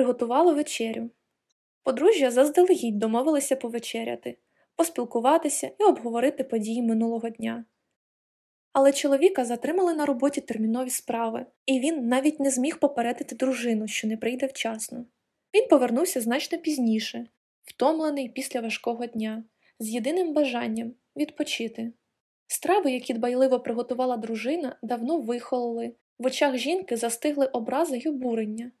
приготувало вечерю. Подружжя заздалегідь домовилися повечеряти, поспілкуватися і обговорити події минулого дня. Але чоловіка затримали на роботі термінові справи, і він навіть не зміг попередити дружину, що не прийде вчасно. Він повернувся значно пізніше, втомлений після важкого дня, з єдиним бажанням відпочити. Страви, які дбайливо приготувала дружина, давно вихололи, в очах жінки застигли образи й обурення.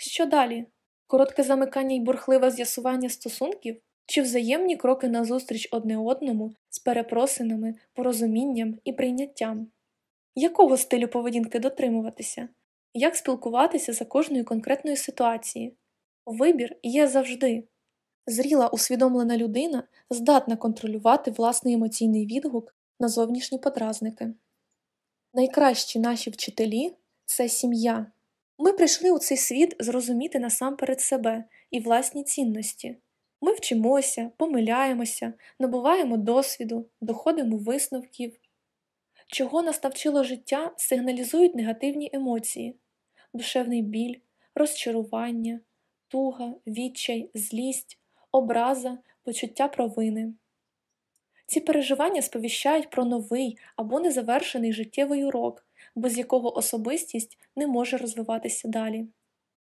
Що далі? Коротке замикання й бурхливе з'ясування стосунків чи взаємні кроки назустріч одне одному з перепросинами, порозумінням і прийняттям? Якого стилю поведінки дотримуватися? Як спілкуватися за кожною конкретною ситуацією? Вибір є завжди. Зріла усвідомлена людина здатна контролювати власний емоційний відгук на зовнішні подразники. Найкращі наші вчителі це сім'я. Ми прийшли у цей світ зрозуміти насамперед себе і власні цінності. Ми вчимося, помиляємося, набуваємо досвіду, доходимо висновків. Чого нас навчило життя, сигналізують негативні емоції, душевний біль, розчарування, туга, відчай, злість, образа, почуття провини. Ці переживання сповіщають про новий або незавершений життєвий урок, без якого особистість не може розвиватися далі.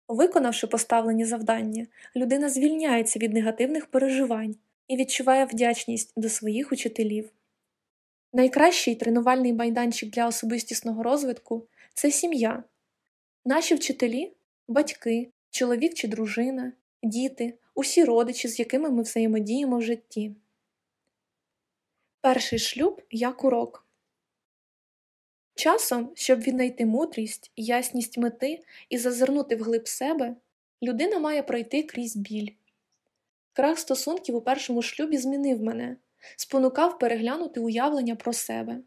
Виконавши поставлені завдання, людина звільняється від негативних переживань і відчуває вдячність до своїх учителів. Найкращий тренувальний майданчик для особистісного розвитку це сім'я. Наші вчителі батьки, чоловік чи дружина, діти, усі родичі, з якими ми взаємодіємо в житті. Перший шлюб як урок. Часом, щоб віднайти мудрість, ясність мети і зазирнути вглиб себе, людина має пройти крізь біль. Крах стосунків у першому шлюбі змінив мене, спонукав переглянути уявлення про себе,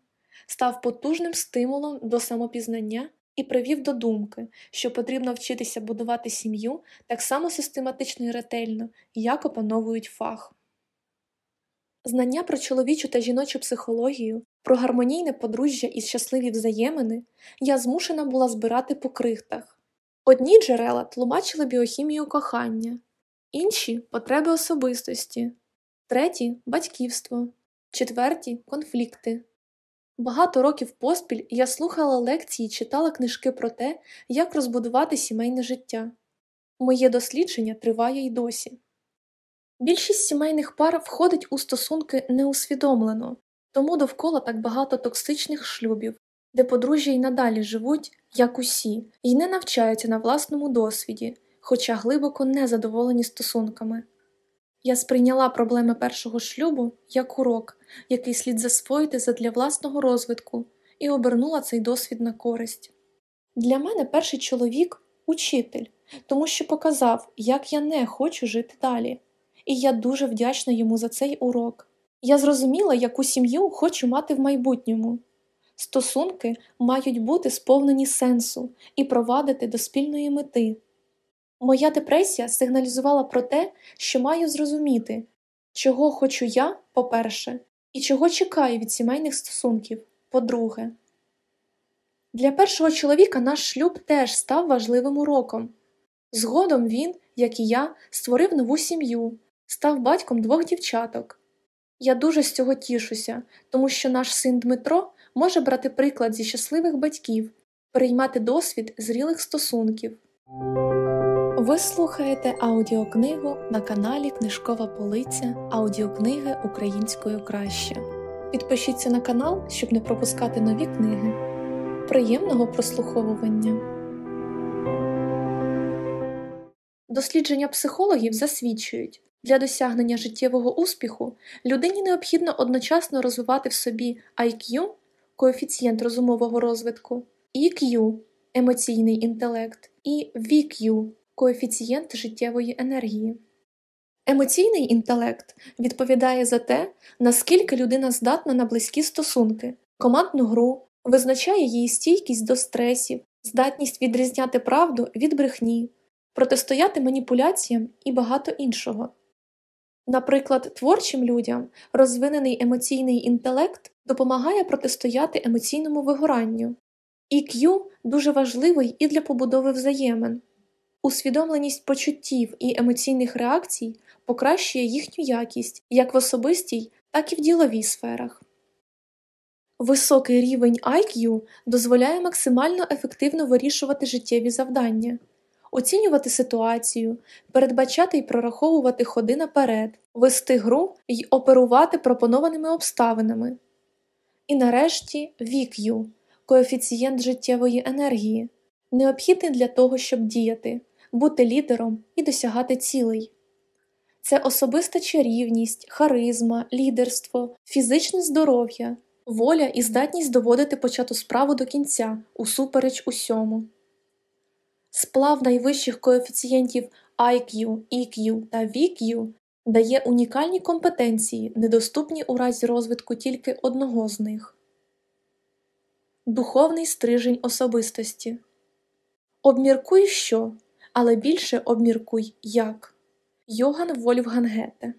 став потужним стимулом до самопізнання і привів до думки, що потрібно вчитися будувати сім'ю так само систематично і ретельно, як опановують фах. Знання про чоловічу та жіночу психологію, про гармонійне подружжя і щасливі взаємини я змушена була збирати по крихтах. Одні джерела тлумачили біохімію кохання, інші потреби особистості, треті батьківство, четверті конфлікти. Багато років поспіль я слухала лекції і читала книжки про те, як розбудувати сімейне життя. Моє дослідження триває й досі. Більшість сімейних пар входить у стосунки неусвідомлено, тому довкола так багато токсичних шлюбів, де подружжя й надалі живуть, як усі, і не навчаються на власному досвіді, хоча глибоко не задоволені стосунками. Я сприйняла проблеми першого шлюбу як урок, який слід засвоїти задля власного розвитку, і обернула цей досвід на користь. Для мене перший чоловік учитель, тому що показав, як я не хочу жити далі і я дуже вдячна йому за цей урок. Я зрозуміла, яку сім'ю хочу мати в майбутньому. Стосунки мають бути сповнені сенсу і провадити до спільної мети. Моя депресія сигналізувала про те, що маю зрозуміти, чого хочу я, по-перше, і чого чекаю від сімейних стосунків, по-друге. Для першого чоловіка наш шлюб теж став важливим уроком. Згодом він, як і я, створив нову сім'ю, став батьком двох дівчаток. Я дуже з цього тішуся, тому що наш син Дмитро може брати приклад зі щасливих батьків, переймати досвід зрілих стосунків. Ви слухаєте аудіокнигу на каналі Книжкова Полиця аудіокниги українською краще. Підпишіться на канал, щоб не пропускати нові книги. Приємного прослуховування. Дослідження психологів засвідчують, для досягнення життєвого успіху людині необхідно одночасно розвивати в собі IQ коефіцієнт розумового розвитку, EQ емоційний інтелект і VQ коефіцієнт життєвої енергії. Емоційний інтелект відповідає за те, наскільки людина здатна на близькі стосунки, командну гру, визначає її стійкість до стресів, здатність відрізняти правду від брехні, протистояти маніпуляціям і багато іншого. Наприклад, творчим людям розвинений емоційний інтелект допомагає протистояти емоційному вигоранню. EQ дуже важливий і для побудови взаємин. Усвідомленість почуттів і емоційних реакцій покращує їхню якість як в особистій, так і в діловій сферах. Високий рівень IQ дозволяє максимально ефективно вирішувати життєві завдання, оцінювати ситуацію, передбачати і прораховувати ходи наперед, вести гру й оперувати пропонованими обставинами. І нарешті VQ – коефіцієнт життєвої енергії, необхідний для того, щоб діяти, бути лідером і досягати цілей. Це особиста чарівність, харизма, лідерство, фізичне здоров'я, воля і здатність доводити почату справу до кінця, усупереч усьому. Сплав найвищих коефіцієнтів IQ, EQ та VQ дає унікальні компетенції, недоступні у разі розвитку тільки одного з них. Духовний стрижень особистості. Обміркуй що, але більше обміркуй як. Йоган Вольфган Гете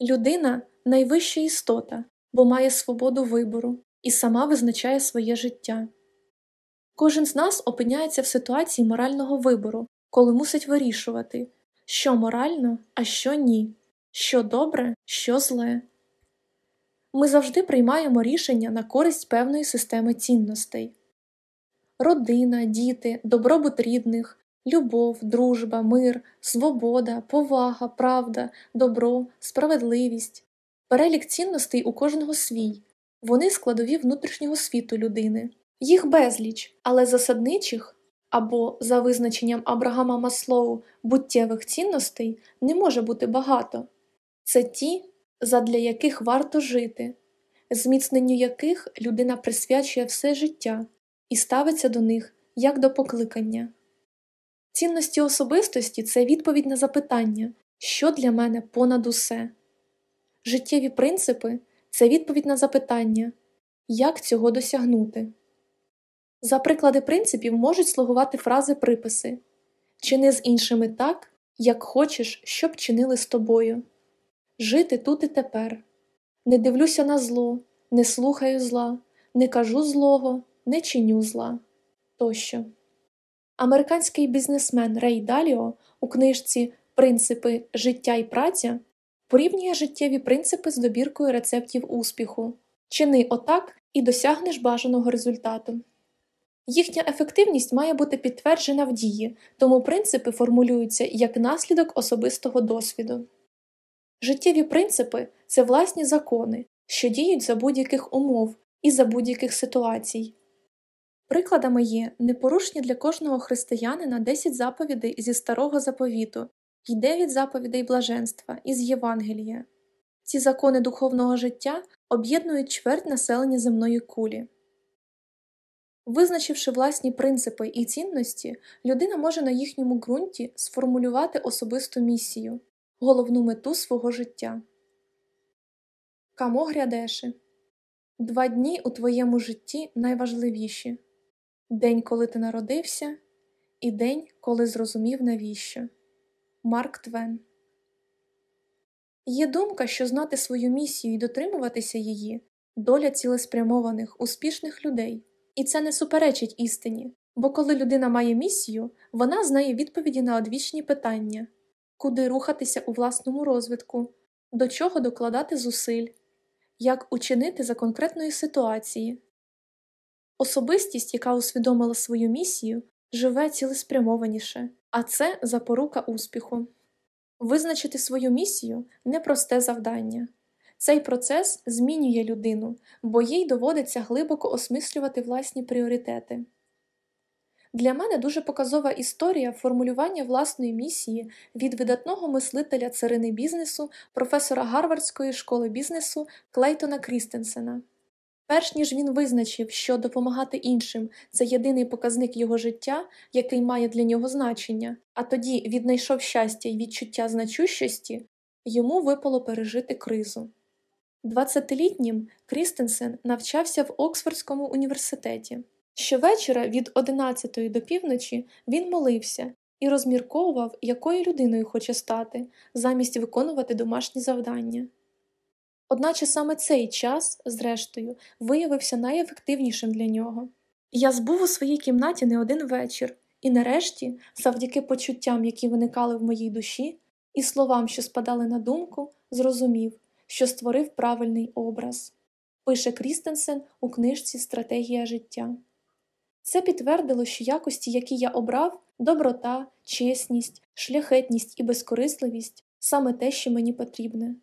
Людина найвища істота, бо має свободу вибору і сама визначає своє життя. Кожен з нас опиняється в ситуації морального вибору, коли мусить вирішувати, що морально, а що ні, що добре, що зле. Ми завжди приймаємо рішення на користь певної системи цінностей. Родина, діти, добробут рідних, любов, дружба, мир, свобода, повага, правда, добро, справедливість, перелік цінностей у кожного свій, вони складові внутрішнього світу людини, їх безліч, але засадничих або, за визначенням Абрагама Маслоу, буттєвих цінностей не може бути багато це ті, задля яких варто жити, зміцненню яких людина присвячує все життя і ставиться до них як до покликання. Цінності особистості це відповідь на запитання, що для мене понад усе. Життєві принципи це відповідь на запитання, як цього досягнути. За приклади принципів можуть слугувати фрази приписи Чини з іншими так, як хочеш, щоб чинили з тобою. Жити тут і тепер. Не дивлюся на зло, не слухаю зла, не кажу злого, не чиню зла тощо. Американський бізнесмен Рей Даліо у книжці Принципи життя і праця порівнює життєві принципи з добіркою рецептів успіху чини отак і досягнеш бажаного результату. Їхня ефективність має бути підтверджена в дії, тому принципи формулюються як наслідок особистого досвіду. Життєві принципи це власні закони, що діють за будь-яких умов і за будь-яких ситуацій. Прикладами є непорушні для кожного християнина 10 заповідей зі старого заповіту й 9 заповідей блаженства із Євангелія. Ці закони духовного життя об'єднують чверть населення земної кулі. Визначивши власні принципи і цінності, людина може на їхньому ґрунті сформулювати особисту місію, головну мету свого життя. Камо Грядеши Два дні у твоєму житті найважливіші День, коли ти народився, і день, коли зрозумів навіщо. Марк Твен Є думка, що знати свою місію і дотримуватися її доля цілеспрямованих, успішних людей, і це не суперечить істині, бо коли людина має місію, вона знає відповіді на одвічні питання куди рухатися у власному розвитку, до чого докладати зусиль, як учинити за конкретної ситуації. Особистість, яка усвідомила свою місію, живе цілеспрямованіше, а це запорука успіху. Визначити свою місію непросте завдання. Цей процес змінює людину, бо їй доводиться глибоко осмислювати власні пріоритети. Для мене дуже показова історія формулювання власної місії від видатного мислителя царини бізнесу, професора Гарвардської школи бізнесу Клейтона Крістенсена. Перш ніж він визначив, що допомагати іншим це єдиний показник його життя, який має для нього значення, а тоді віднайшов щастя й відчуття значущості, йому випало пережити кризу. Двадцятилітнім Крістенсен навчався в Оксфордському університеті. Щовечора від 11 до півночі він молився і розмірковував, якою людиною хоче стати, замість виконувати домашні завдання. Одначе саме цей час, зрештою, виявився найефективнішим для нього. Я збув у своїй кімнаті не один вечір І нарешті, завдяки почуттям, які виникали в моїй душі, і словам, що спадали на думку, зрозумів, що створив правильний образ, пише Крістенсен у книжці Стратегія життя. Це підтвердило, що якості, які я обрав, доброта, чесність, шляхетність і безкорисливість саме те, що мені потрібне.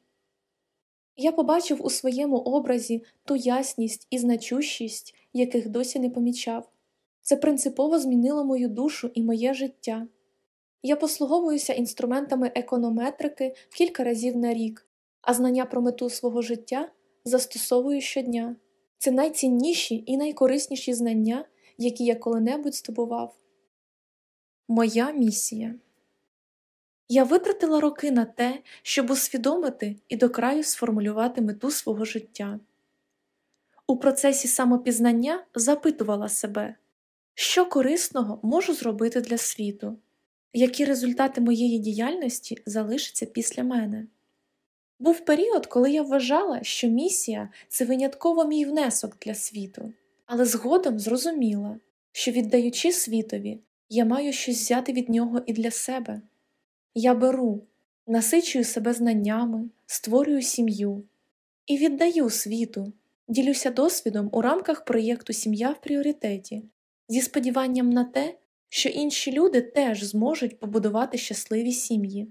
Я побачив у своєму образі ту ясність і значущість, яких досі не помічав. Це принципово змінило мою душу і моє життя. Я послуговуюся інструментами економетрики кілька разів на рік, а знання про мету свого життя застосовую щодня. Це найцінніші і найкорисніші знання, які я коли-небудь здобував. Моя місія я витратила роки на те, щоб усвідомити і до краю сформулювати мету свого життя. У процесі самопізнання запитувала себе, що корисного можу зробити для світу, які результати моєї діяльності залишаться після мене. Був період, коли я вважала, що місія це винятково мій внесок для світу, але згодом зрозуміла, що, віддаючи світові, я маю щось взяти від нього і для себе. Я беру, насичую себе знаннями, створюю сім'ю і віддаю світу, ділюся досвідом у рамках проєкту Сім'я в пріоритеті зі сподіванням на те, що інші люди теж зможуть побудувати щасливі сім'ї.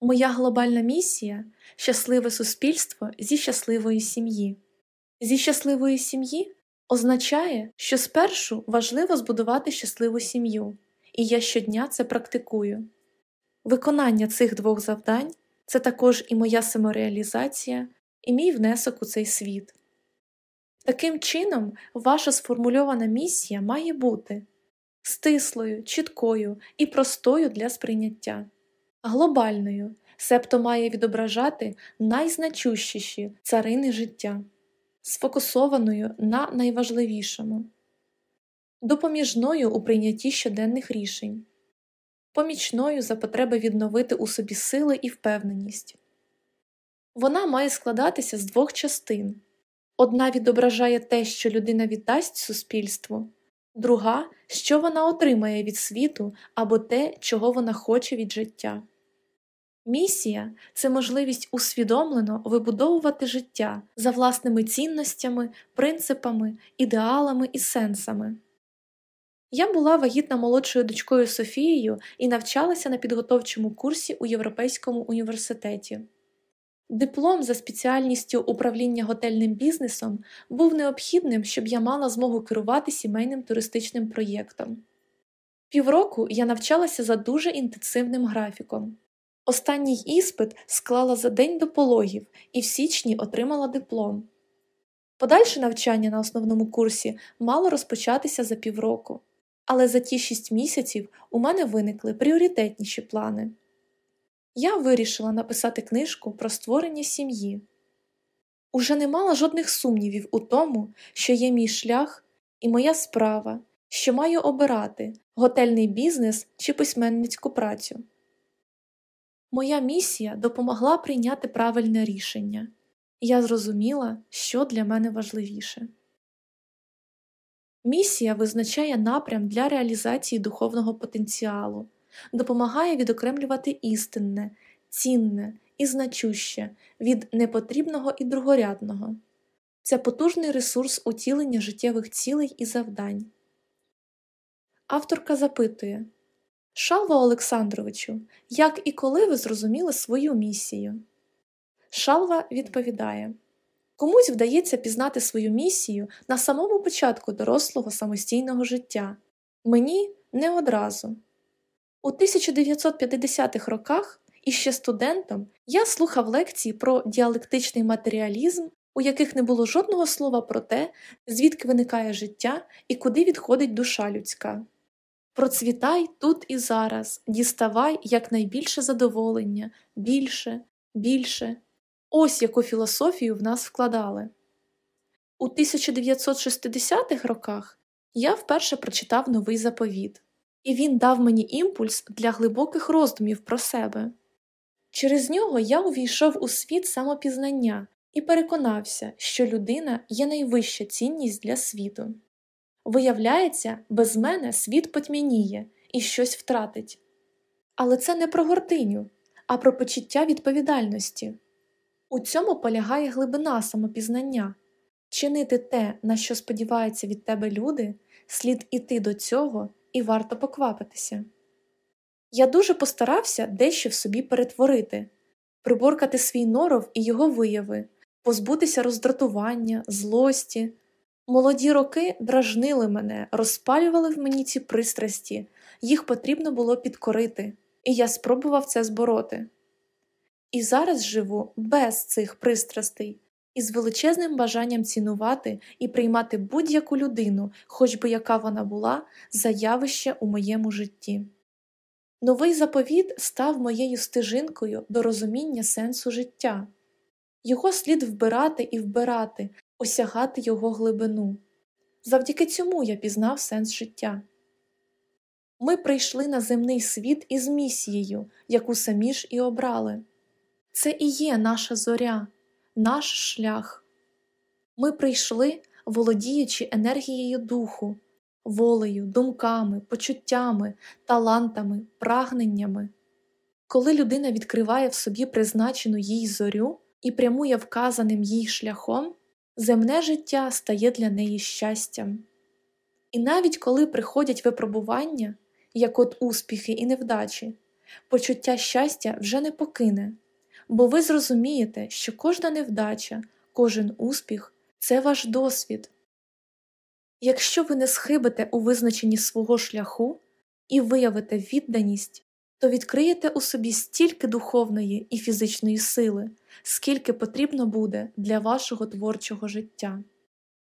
Моя глобальна місія щасливе суспільство зі щасливої сім'ї. Зі щасливої сім'ї означає, що спершу важливо збудувати щасливу сім'ю, і я щодня це практикую. Виконання цих двох завдань це також і моя самореалізація, і мій внесок у цей світ. Таким чином, ваша сформульована місія має бути стислою, чіткою і простою для сприйняття, глобальною, себто має відображати найзначущіші царини життя, сфокусованою на найважливішому, допоміжною у прийнятті щоденних рішень. Помічною за потреби відновити у собі сили і впевненість. Вона має складатися з двох частин. Одна відображає те, що людина віддасть суспільству, друга, що вона отримає від світу або те, чого вона хоче від життя. Місія це можливість усвідомлено вибудовувати життя за власними цінностями, принципами, ідеалами і сенсами. Я була вагітна молодшою дочкою Софією і навчалася на підготовчому курсі у Європейському університеті. Диплом за спеціальністю управління готельним бізнесом був необхідним, щоб я мала змогу керувати сімейним туристичним проєктом. Півроку я навчалася за дуже інтенсивним графіком. Останній іспит склала за день до пологів і в січні отримала диплом. Подальше навчання на основному курсі мало розпочатися за півроку але за ті шість місяців у мене виникли пріоритетніші плани. Я вирішила написати книжку про створення сім'ї. Уже не мала жодних сумнівів у тому, що є мій шлях і моя справа, що маю обирати готельний бізнес чи письменницьку працю. Моя місія допомогла прийняти правильне рішення, я зрозуміла, що для мене важливіше. Місія визначає напрям для реалізації духовного потенціалу, допомагає відокремлювати істинне, цінне і значуще від непотрібного і другорядного. Це потужний ресурс утілення життєвих цілей і завдань. Авторка запитує Шалва Олександровичу, як і коли ви зрозуміли свою місію? Шалва відповідає Комусь вдається пізнати свою місію на самому початку дорослого самостійного життя, мені не одразу. У 1950-х роках іще студентом я слухав лекції про діалектичний матеріалізм, у яких не було жодного слова про те, звідки виникає життя і куди відходить душа людська. Процвітай тут і зараз, діставай якнайбільше задоволення, більше, більше. Ось яку філософію в нас вкладали. У 1960-х роках я вперше прочитав новий заповіт, і він дав мені імпульс для глибоких роздумів про себе. Через нього я увійшов у світ самопізнання і переконався, що людина є найвища цінність для світу. Виявляється, без мене світ потьмяніє і щось втратить. Але це не про гординю, а про почуття відповідальності. У цьому полягає глибина самопізнання чинити те, на що сподіваються від тебе люди, слід іти до цього і варто поквапитися. Я дуже постарався дещо в собі перетворити, приборкати свій норов і його вияви, позбутися роздратування, злості. Молоді роки дражнили мене, розпалювали в мені ці пристрасті, їх потрібно було підкорити, і я спробував це збороти. І зараз живу без цих пристрастей, із величезним бажанням цінувати і приймати будь-яку людину, хоч би яка вона була, за явище у моєму житті. Новий заповіт став моєю стежинкою до розуміння сенсу життя. Його слід вбирати і вбирати, осягати його глибину. Завдяки цьому я пізнав сенс життя. Ми прийшли на земний світ із місією, яку самі ж і обрали. Це і є наша зоря, наш шлях. Ми прийшли, володіючи енергією духу, волею, думками, почуттями, талантами, прагненнями. Коли людина відкриває в собі призначену їй зорю і прямує вказаним їй шляхом, земне життя стає для неї щастям. І навіть коли приходять випробування, як от успіхи і невдачі, почуття щастя вже не покине, бо ви зрозумієте, що кожна невдача, кожен успіх це ваш досвід. Якщо ви не схибите у визначенні свого шляху і виявите відданість, то відкриєте у собі стільки духовної і фізичної сили, скільки потрібно буде для вашого творчого життя.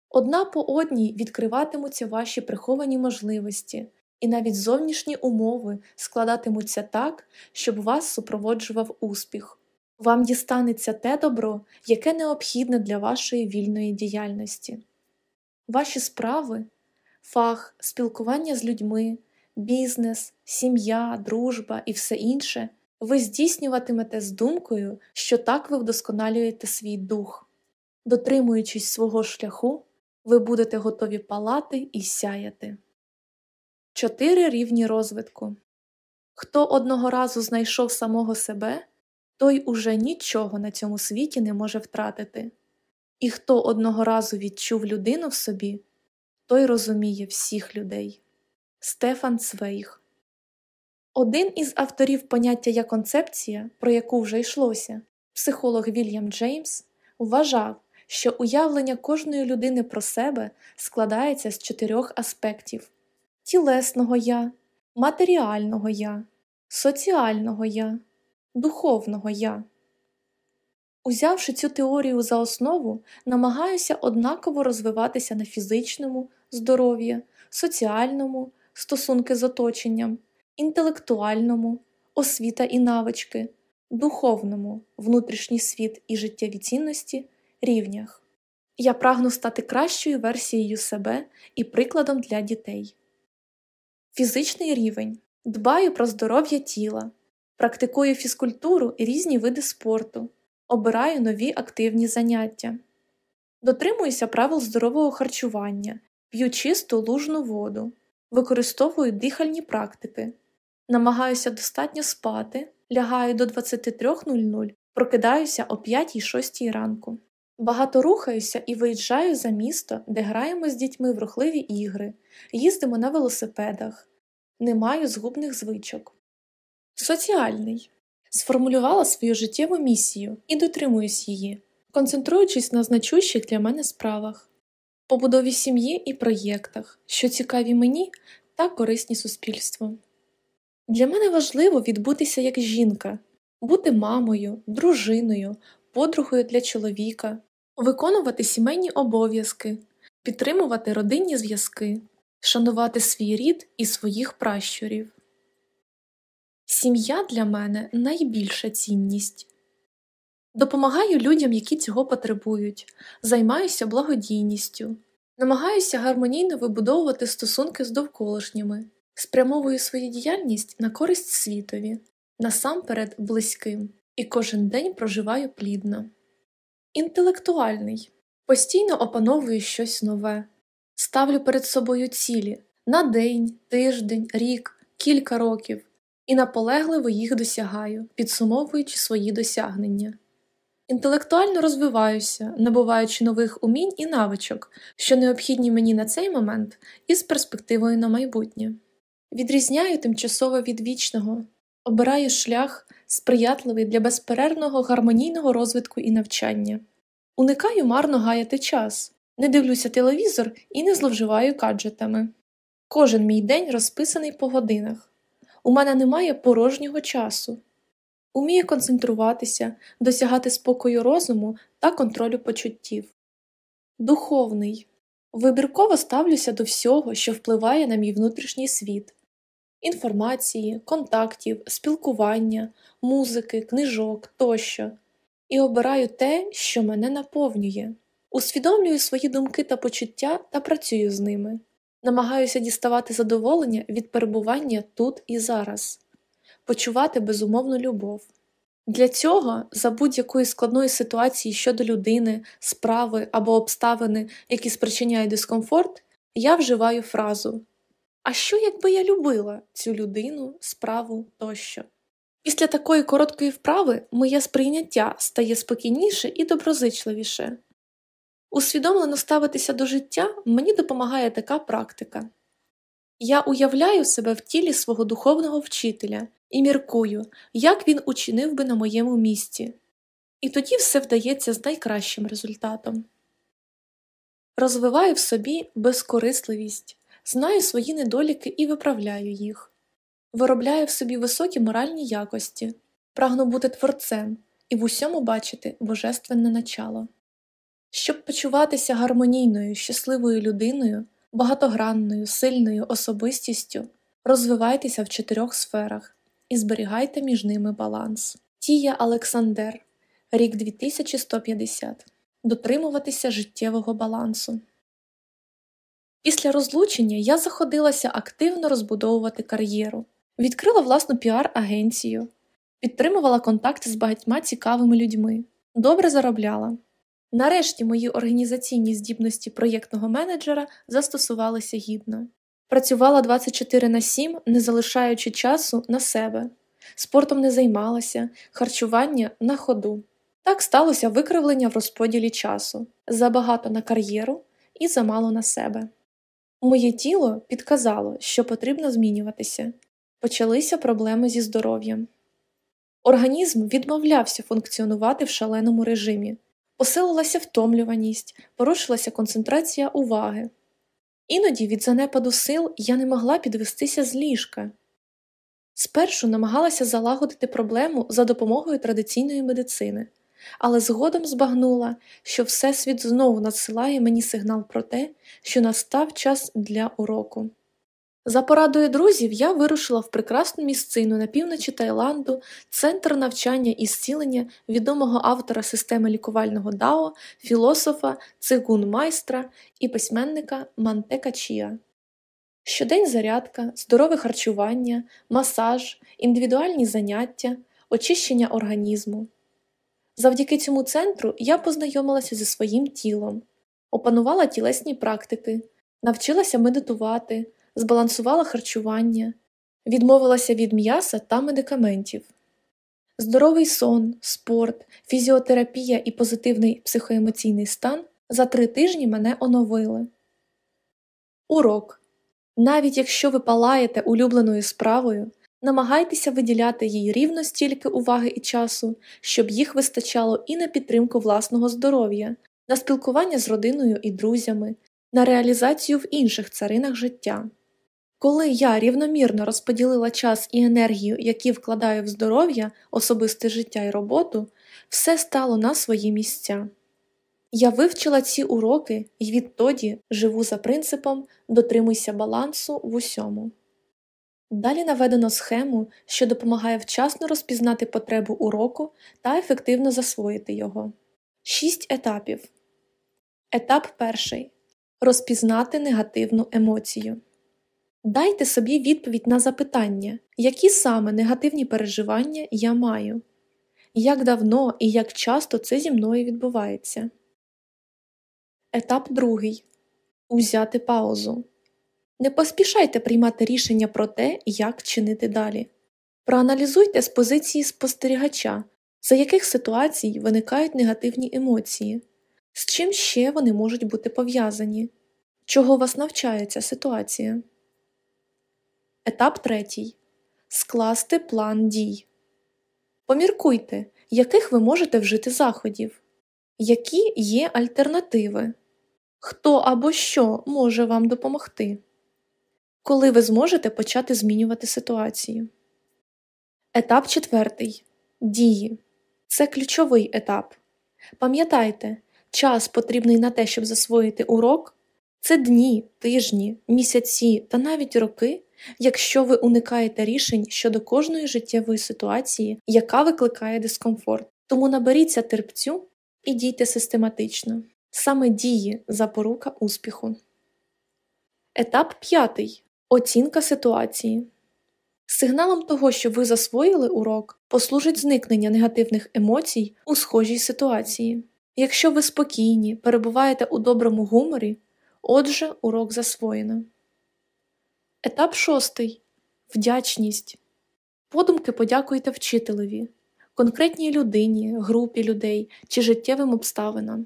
Одна по одній відкриватимуться ваші приховані можливості, і навіть зовнішні умови складатимуться так, щоб вас супроводжував успіх. Вам дістанеться те добро, яке необхідне для вашої вільної діяльності. Ваші справи, фах, спілкування з людьми, бізнес, сім'я, дружба і все інше ви здійснюватимете з думкою, що так ви вдосконалюєте свій дух. Дотримуючись свого шляху, ви будете готові палати і сяяти. Чотири рівні розвитку. Хто одного разу знайшов самого себе, той уже нічого на цьому світі не може втратити. І хто одного разу відчув людину в собі, той розуміє всіх людей. Стефан Цвейг Один із авторів поняття я концепція, про яку вже йшлося, психолог Вільям Джеймс, вважав, що уявлення кожної людини про себе складається з чотирьох аспектів тілесного я, матеріального я, соціального я, духовного я. Узявши цю теорію за основу, намагаюся однаково розвиватися на фізичному здоров'я, соціальному, стосунки з оточенням, інтелектуальному, освіта і навички, духовному, внутрішній світ і життєві цінності рівнях. Я прагну стати кращою версією себе і прикладом для дітей. Фізичний рівень дбаю про здоров'я тіла, практикую фізкультуру і різні види спорту, обираю нові активні заняття, дотримуюся правил здорового харчування, п'ю чисту лужну воду, використовую дихальні практики, намагаюся достатньо спати, лягаю до 23.00, прокидаюся о 5-6 ранку. Багато рухаюся і виїжджаю за місто, де граємо з дітьми в рухливі ігри, їздимо на велосипедах, не маю згубних звичок. Соціальний сформулювала свою життєву місію і дотримуюсь її, концентруючись на значущих для мене справах, побудові сім'ї і проєктах, що цікаві мені та корисні суспільству. Для мене важливо відбутися як жінка, бути мамою, дружиною, подругою для чоловіка, виконувати сімейні обов'язки, підтримувати родинні зв'язки, шанувати свій рід і своїх пращурів. Сім'я для мене найбільша цінність. Допомагаю людям, які цього потребують, займаюся благодійністю, намагаюся гармонійно вибудовувати стосунки з довколишніми, спрямовую свою діяльність на користь світові, насамперед близьким, і кожен день проживаю плідно. Інтелектуальний. Постійно опановую щось нове, Ставлю перед собою цілі. На день, тиждень, рік, кілька років і наполегливо їх досягаю, підсумовуючи свої досягнення. Інтелектуально розвиваюся, набуваючи нових умінь і навичок, що необхідні мені на цей момент із перспективою на майбутнє. Відрізняю тимчасове від вічного, обираю шлях, сприятливий для безперервного гармонійного розвитку і навчання, уникаю марно гаяти час, не дивлюся телевізор і не зловживаю гаджетами. Кожен мій день розписаний по годинах. У мене немає порожнього часу. Умію концентруватися, досягати спокою розуму та контролю почуттів. Духовний. Вибірково ставлюся до всього, що впливає на мій внутрішній світ інформації, контактів, спілкування, музики, книжок тощо, і обираю те, що мене наповнює, усвідомлюю свої думки та почуття та працюю з ними, намагаюся діставати задоволення від перебування тут і зараз, почувати безумовну любов. Для цього за будь-якої складної ситуації щодо людини, справи або обставини, які спричиняють дискомфорт, я вживаю фразу А що, якби я любила цю людину, справу тощо? Після такої короткої вправи моє сприйняття стає спокійніше і доброзичливіше. Усвідомлено ставитися до життя мені допомагає така практика. Я уявляю себе в тілі свого духовного вчителя і міркую, як він учинив би на моєму місці, і тоді все вдається з найкращим результатом. Розвиваю в собі безкорисливість, знаю свої недоліки і виправляю їх, виробляю в собі високі моральні якості, прагну бути творцем і в усьому бачити божественне начало. Щоб почуватися гармонійною, щасливою людиною, багатогранною, сильною особистістю, розвивайтеся в чотирьох сферах і зберігайте між ними баланс. Тія Олександр, рік 2150. Дотримуватися життєвого балансу. Після розлучення я заходилася активно розбудовувати кар'єру, відкрила власну піар-агенцію, підтримувала контакти з багатьма цікавими людьми, добре заробляла. Нарешті мої організаційні здібності проєктного менеджера застосувалися гідно. Працювала 24 на 7, не залишаючи часу на себе, спортом не займалася, харчування на ходу. Так сталося викривлення в розподілі часу забагато на кар'єру і замало на себе. Моє тіло підказало, що потрібно змінюватися. Почалися проблеми зі здоров'ям. Організм відмовлявся функціонувати в шаленому режимі, посилилася втомлюваність, порушилася концентрація уваги. Іноді від занепаду сил я не могла підвестися з ліжка. Спершу намагалася залагодити проблему за допомогою традиційної медицини, але згодом збагнула, що Всесвіт знову надсилає мені сигнал про те, що настав час для уроку. За порадою друзів я вирушила в прекрасну місцину на півночі Таїланду, центр навчання і зцілення відомого автора системи лікувального дао, філософа, цигун майстра і письменника Мантека Чія. Щодень зарядка, здорове харчування, масаж, індивідуальні заняття, очищення організму. Завдяки цьому центру я познайомилася зі своїм тілом, опанувала тілесні практики, навчилася медитувати збалансувала харчування, відмовилася від м'яса та медикаментів. Здоровий сон, спорт, фізіотерапія і позитивний психоемоційний стан за три тижні мене оновили. Урок. Навіть якщо ви палаєте улюбленою справою, намагайтеся виділяти їй рівно стільки уваги і часу, щоб їх вистачало і на підтримку власного здоров'я, на спілкування з родиною і друзями, на реалізацію в інших царинах життя. Коли я рівномірно розподілила час і енергію, які вкладаю в здоров'я, особисте життя і роботу, все стало на свої місця. Я вивчила ці уроки і відтоді живу за принципом дотримуйся балансу в усьому. Далі наведено схему, що допомагає вчасно розпізнати потребу уроку та ефективно засвоїти його. Шість етапів. Етап перший розпізнати негативну емоцію. Дайте собі відповідь на запитання, які саме негативні переживання я маю, як давно і як часто це зі мною відбувається. Етап другий. узяти паузу. Не поспішайте приймати рішення про те, як чинити далі. Проаналізуйте з позиції спостерігача, за яких ситуацій виникають негативні емоції, з чим ще вони можуть бути пов'язані, чого вас навчає ця ситуація. Етап третій. Скласти план дій. Поміркуйте, яких ви можете вжити заходів, які є альтернативи, хто або що може вам допомогти, коли ви зможете почати змінювати ситуацію. Етап четвертий. Дії. Це ключовий етап. Пам'ятайте, час, потрібний на те, щоб засвоїти урок, це дні, тижні, місяці та навіть роки, якщо ви уникаєте рішень щодо кожної життєвої ситуації, яка викликає дискомфорт. Тому наберіться терпцю і дійте систематично. Саме дії запорука успіху. Етап п'ятий. Оцінка ситуації. Сигналом того, що ви засвоїли урок, послужить зникнення негативних емоцій у схожій ситуації. Якщо ви спокійні, перебуваєте у доброму гуморі, отже, урок засвоєно. Етап шостий. Вдячність. Подумки подякуйте вчителеві, конкретній людині, групі людей чи життєвим обставинам.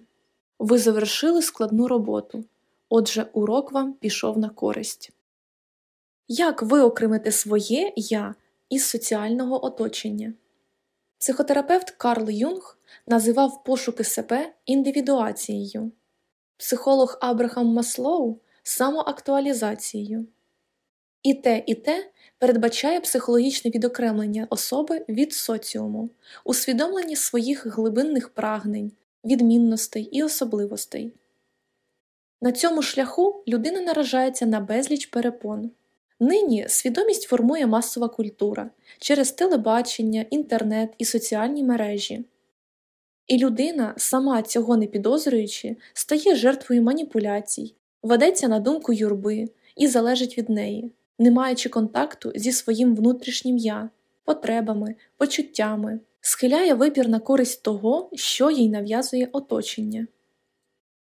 Ви завершили складну роботу, отже, урок вам пішов на користь. Як виокремити своє я із соціального оточення? Психотерапевт Карл Юнг називав пошуки себе індивідуацією, психолог Абрахам Маслоу самоактуалізацією. І те, і те передбачає психологічне відокремлення особи від соціуму, усвідомлення своїх глибинних прагнень, відмінностей і особливостей. На цьому шляху людина наражається на безліч перепон. Нині свідомість формує масова культура через телебачення, інтернет і соціальні мережі. І людина, сама цього не підозрюючи, стає жертвою маніпуляцій, ведеться на думку юрби і залежить від неї, не маючи контакту зі своїм внутрішнім я, потребами, почуттями, схиляє вибір на користь того, що їй нав'язує оточення.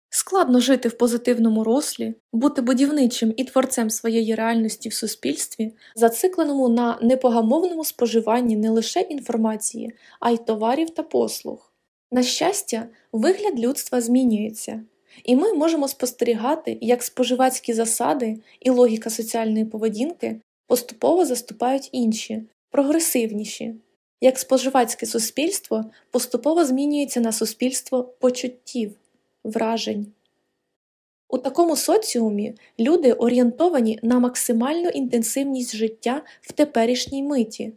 Складно жити в позитивному руслі, бути будівничим і творцем своєї реальності в суспільстві, зацикленому на непогамовному споживанні не лише інформації, а й товарів та послуг. На щастя, вигляд людства змінюється, і ми можемо спостерігати, як споживацькі засади і логіка соціальної поведінки поступово заступають інші, прогресивніші, як споживацьке суспільство поступово змінюється на суспільство почуттів вражень. У такому соціумі люди орієнтовані на максимальну інтенсивність життя в теперішній миті.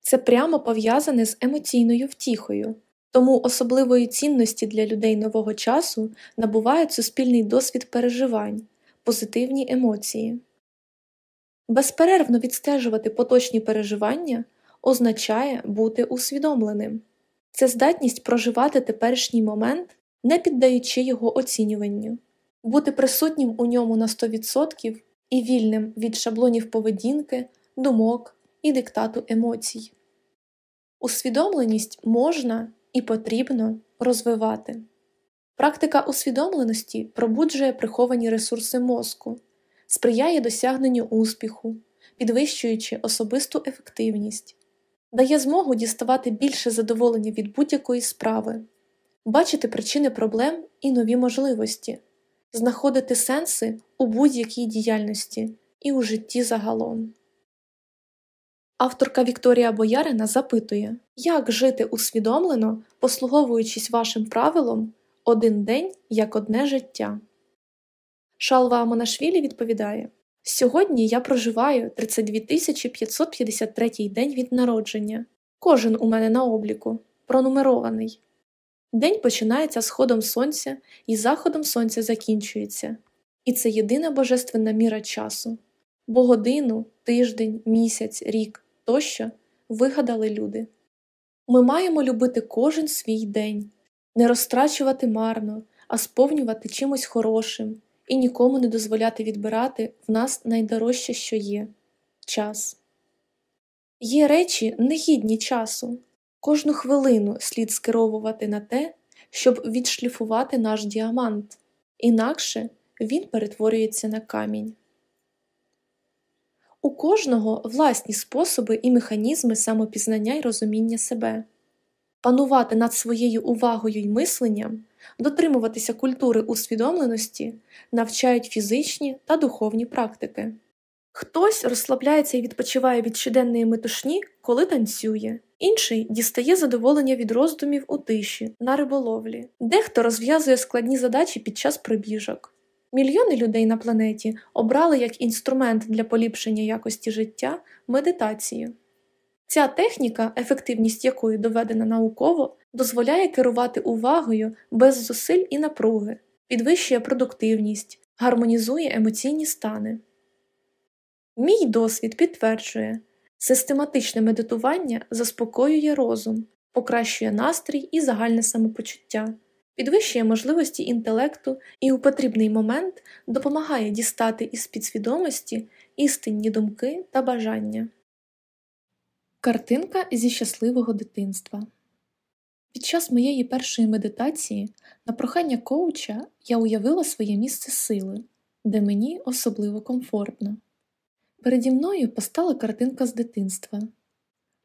Це прямо пов'язане з емоційною втіхою, тому особливої цінності для людей нового часу набувають суспільний досвід переживань, позитивні емоції. Безперервно відстежувати поточні переживання означає бути усвідомленим це здатність проживати теперішній момент не піддаючи його оцінюванню, бути присутнім у ньому на 100% і вільним від шаблонів поведінки, думок і диктату емоцій. Усвідомленість можна і потрібно розвивати. Практика усвідомленості пробуджує приховані ресурси мозку, сприяє досягненню успіху, підвищуючи особисту ефективність, дає змогу діставати більше задоволення від будь-якої справи бачити причини проблем і нові можливості, знаходити сенси у будь-якій діяльності і у житті загалом. Авторка Вікторія Боярина запитує, як жити усвідомлено, послуговуючись вашим правилом один день як одне життя. Шалва Амонашвілі відповідає Сьогодні я проживаю 32 553 день від народження. Кожен у мене на обліку, пронумерований. День починається сходом сонця і заходом сонця закінчується, і це єдина божественна міра часу, бо годину, тиждень, місяць, рік тощо вигадали люди. Ми маємо любити кожен свій день, не розтрачувати марно, а сповнювати чимось хорошим і нікому не дозволяти відбирати в нас найдорожче, що є час. Є речі, негідні часу. Кожну хвилину слід скеровувати на те, щоб відшліфувати наш діамант, інакше він перетворюється на камінь. У кожного власні способи і механізми самопізнання й розуміння себе, панувати над своєю увагою й мисленням, дотримуватися культури усвідомленості навчають фізичні та духовні практики. Хтось розслабляється і відпочиває від щоденної метушні, коли танцює, інший дістає задоволення від роздумів у тиші, на риболовлі, дехто розв'язує складні задачі під час пробіжок. Мільйони людей на планеті обрали як інструмент для поліпшення якості життя медитацію. Ця техніка, ефективність якої доведена науково, дозволяє керувати увагою без зусиль і напруги, підвищує продуктивність, гармонізує емоційні стани. Мій досвід підтверджує, систематичне медитування заспокоює розум, покращує настрій і загальне самопочуття, підвищує можливості інтелекту і у потрібний момент допомагає дістати із підсвідомості істинні думки та бажання. Картинка зі щасливого дитинства під час моєї першої медитації на прохання коуча я уявила своє місце сили, де мені особливо комфортно. Переді мною постала картинка з дитинства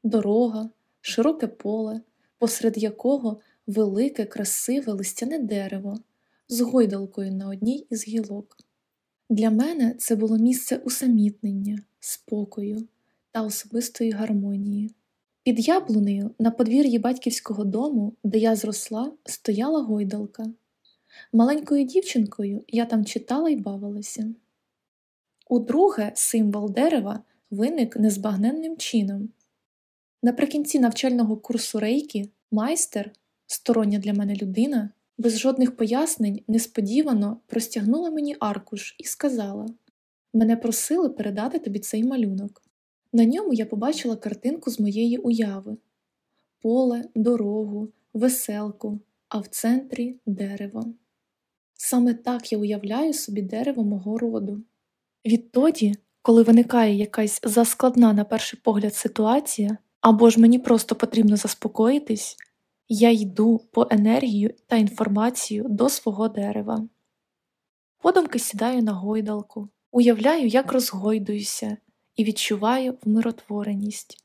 дорога, широке поле, посеред якого велике, красиве листяне дерево з гойдалкою на одній із гілок. Для мене це було місце усамітнення, спокою та особистої гармонії. Під яблунею на подвір'ї батьківського дому, де я зросла, стояла гойдалка. Маленькою дівчинкою я там читала й бавилася. Удруге, символ дерева виник незбагненним чином. Наприкінці навчального курсу рейки майстер, стороння для мене людина, без жодних пояснень несподівано простягнула мені аркуш і сказала Мене просили передати тобі цей малюнок. На ньому я побачила картинку з моєї уяви поле, дорогу, веселку, а в центрі дерево. Саме так я уявляю собі дерево мого роду. Відтоді, коли виникає якась заскладна на перший погляд ситуація, або ж мені просто потрібно заспокоїтись, я йду по енергію та інформацію до свого дерева. Подумки сідаю на гойдалку, уявляю, як розгойдуюся, і відчуваю вмиротвореність.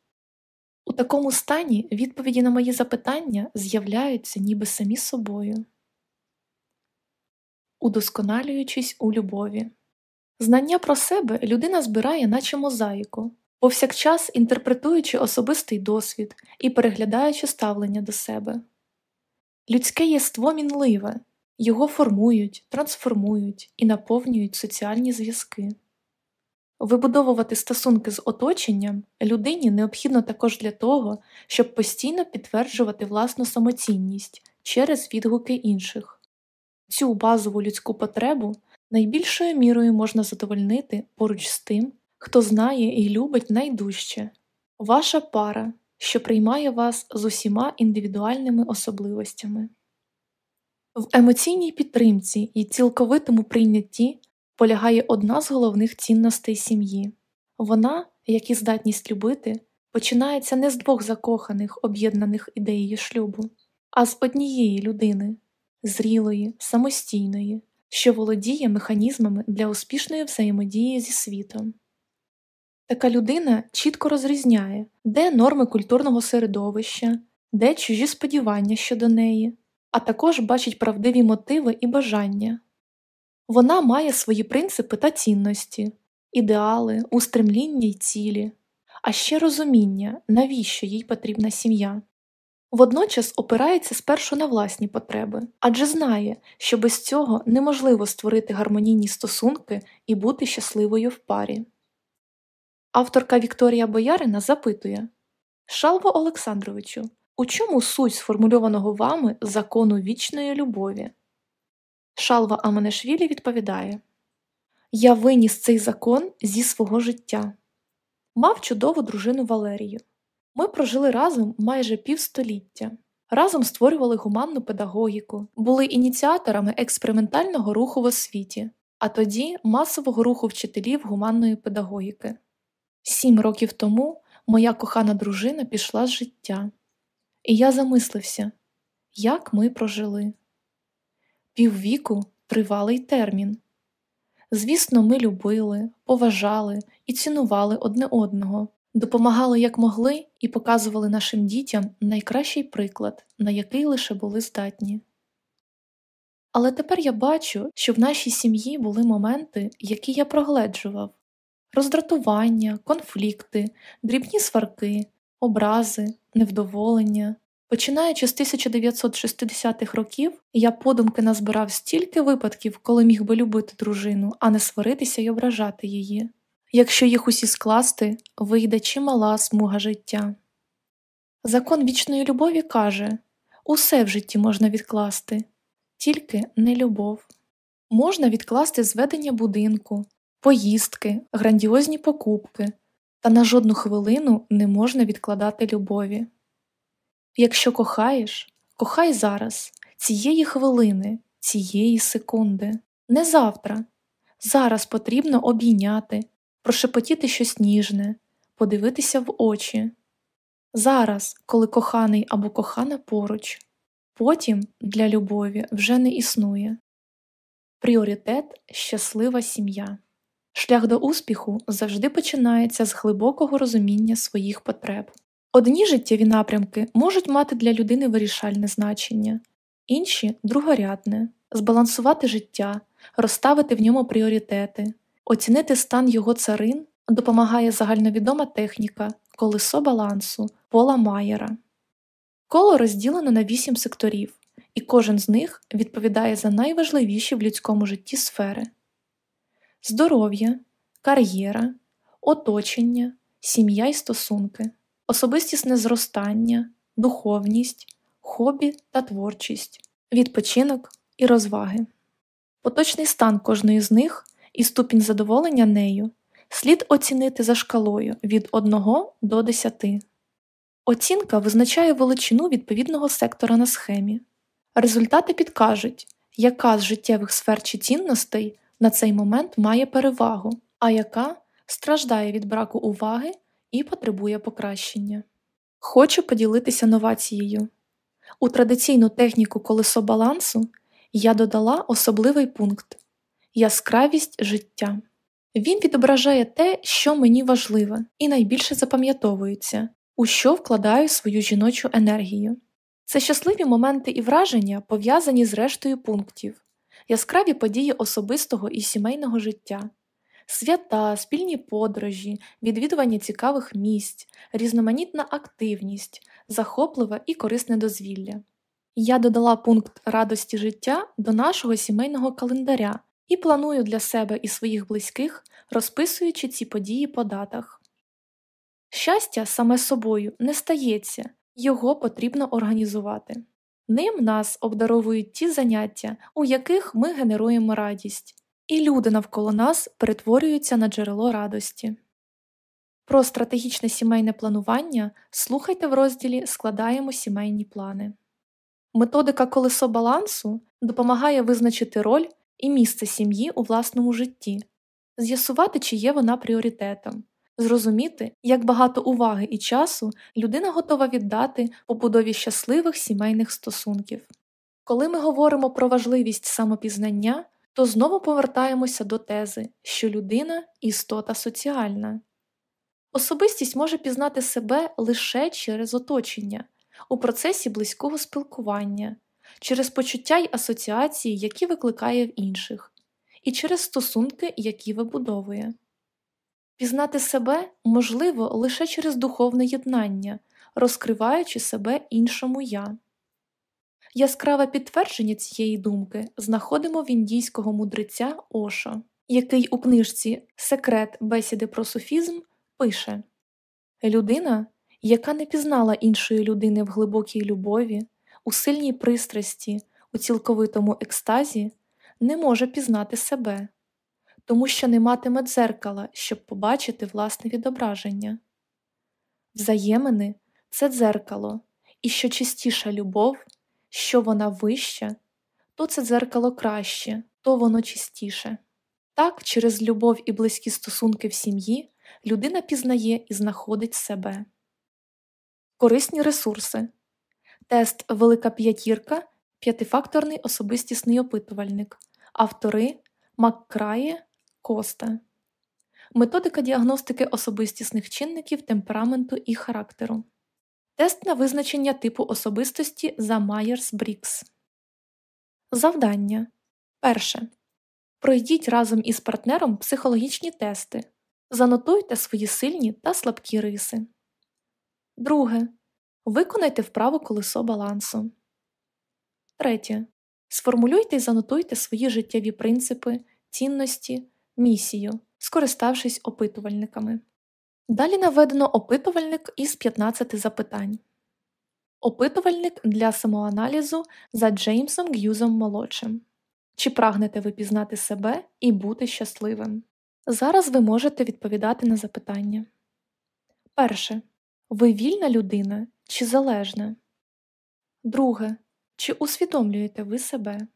У такому стані відповіді на мої запитання з'являються ніби самі собою, удосконалюючись у любові. Знання про себе людина збирає, наче мозаїку, повсякчас інтерпретуючи особистий досвід і переглядаючи ставлення до себе. Людське єство мінливе, його формують, трансформують і наповнюють соціальні зв'язки. Вибудовувати стосунки з оточенням людині необхідно також для того, щоб постійно підтверджувати власну самоцінність через відгуки інших. Цю базову людську потребу найбільшою мірою можна задовольнити поруч з тим, хто знає і любить найдужче ваша пара, що приймає вас з усіма індивідуальними особливостями. В емоційній підтримці і цілковитому прийнятті полягає одна з головних цінностей сім'ї вона, як і здатність любити, починається не з двох закоханих, об'єднаних ідеєю шлюбу, а з однієї людини, зрілої, самостійної, що володіє механізмами для успішної взаємодії зі світом. Така людина чітко розрізняє, де норми культурного середовища, де чужі сподівання щодо неї, а також бачить правдиві мотиви і бажання. Вона має свої принципи та цінності, ідеали, устремління й цілі, а ще розуміння, навіщо їй потрібна сім'я. Водночас опирається спершу на власні потреби, адже знає, що без цього неможливо створити гармонійні стосунки і бути щасливою в парі. Авторка Вікторія Боярина запитує Шалво Олександровичу, у чому суть сформульованого вами закону вічної любові? Шалва Аманешвілі відповідає Я виніс цей закон зі свого життя. Мав чудову дружину Валерію. Ми прожили разом майже півстоліття, разом створювали гуманну педагогіку, були ініціаторами експериментального руху в освіті, а тоді масового руху вчителів гуманної педагогіки. Сім років тому моя кохана дружина пішла з життя, і я замислився, як ми прожили. Піввіку тривалий термін. Звісно, ми любили, поважали і цінували одне одного, допомагали як могли і показували нашим дітям найкращий приклад, на який лише були здатні. Але тепер я бачу, що в нашій сім'ї були моменти, які я прогледжував роздратування, конфлікти, дрібні сварки, образи, невдоволення. Починаючи з 1960-х років, я подумки назбирав стільки випадків, коли міг би любити дружину, а не сваритися й ображати її. Якщо їх усі скласти, вийде чимала смуга життя. Закон вічної любові каже усе в житті можна відкласти, тільки не любов. Можна відкласти зведення будинку, поїздки, грандіозні покупки, та на жодну хвилину не можна відкладати любові. Якщо кохаєш, кохай зараз, цієї хвилини, цієї секунди, не завтра. Зараз потрібно обійняти, прошепотіти щось ніжне, подивитися в очі. Зараз, коли коханий або кохана поруч, потім для любові вже не існує. Пріоритет щаслива сім'я. Шлях до успіху завжди починається з глибокого розуміння своїх потреб. Одні життєві напрямки можуть мати для людини вирішальне значення, інші другорядне, збалансувати життя, розставити в ньому пріоритети, оцінити стан його царин допомагає загальновідома техніка колесо балансу Пола Майера. Коло розділено на вісім секторів, і кожен з них відповідає за найважливіші в людському житті сфери здоров'я, кар'єра, оточення, сім'я і стосунки, особистісне зростання, духовність, хобі та творчість, відпочинок і розваги. Поточний стан кожної з них і ступінь задоволення нею слід оцінити за шкалою від 1 до 10. Оцінка визначає величину відповідного сектора на схемі. Результати підкажуть, яка з життєвих сфер чи цінностей на цей момент має перевагу, а яка страждає від браку уваги і потребує покращення. Хочу поділитися новацією. У традиційну техніку колесо балансу я додала особливий пункт яскравість життя. Він відображає те, що мені важливе, і найбільше запам'ятовується, у що вкладаю свою жіночу енергію. Це щасливі моменти і враження пов'язані з рештою пунктів, яскраві події особистого і сімейного життя, свята, спільні подорожі, відвідування цікавих місць, різноманітна активність, захопливе і корисне дозвілля. Я додала пункт радості життя до нашого сімейного календаря і планую для себе і своїх близьких, розписуючи ці події по датах. Щастя саме собою не стається, його потрібно організувати. Ним нас обдаровують ті заняття, у яких ми генеруємо радість, і люди навколо нас перетворюються на джерело радості. Про стратегічне сімейне планування слухайте в розділі Складаємо сімейні плани. Методика колесо балансу допомагає визначити роль і місце сім'ї у власному житті, з'ясувати, чи є вона пріоритетом, зрозуміти, як багато уваги і часу людина готова віддати побудові щасливих сімейних стосунків. Коли ми говоримо про важливість самопізнання, то знову повертаємося до тези, що людина істота соціальна. Особистість може пізнати себе лише через оточення, у процесі близького спілкування, через почуття й асоціації, які викликає в інших, і через стосунки, які вибудовує. Пізнати себе можливо лише через духовне єднання, розкриваючи себе іншому я. Яскраве підтвердження цієї думки знаходимо в індійського мудреця Ошо, який у книжці Секрет бесіди про суфізм пише Людина, яка не пізнала іншої людини в глибокій любові, у сильній пристрасті, у цілковитому екстазі, не може пізнати себе тому що не матиме дзеркала, щоб побачити власне відображення. Взаємини це дзеркало, і що чистіша любов, що вона вища, то це дзеркало краще, то воно чистіше. Так, через любов і близькі стосунки в сім'ї людина пізнає і знаходить себе. Корисні ресурси Тест Велика П'ятірка п'ятифакторний особистісний опитувальник. Автори Маккрає Коста. Методика діагностики особистісних чинників темпераменту і характеру. Тест на визначення типу особистості за Майерс Брікс. Завдання. Перше. Пройдіть разом із партнером психологічні тести. Занотуйте свої сильні та слабкі риси. Друге. Виконайте вправу колесо балансу. Третє. Сформулюйте і занотуйте свої життєві принципи, цінності, місію, скориставшись опитувальниками. Далі наведено опитувальник із 15 запитань. Опитувальник для самоаналізу за Джеймсом Г'юзом молодшим. Чи прагнете ви пізнати себе і бути щасливим? Зараз ви можете відповідати на запитання. Перше. Ви вільна людина чи залежна? Друге. Чи усвідомлюєте ви себе?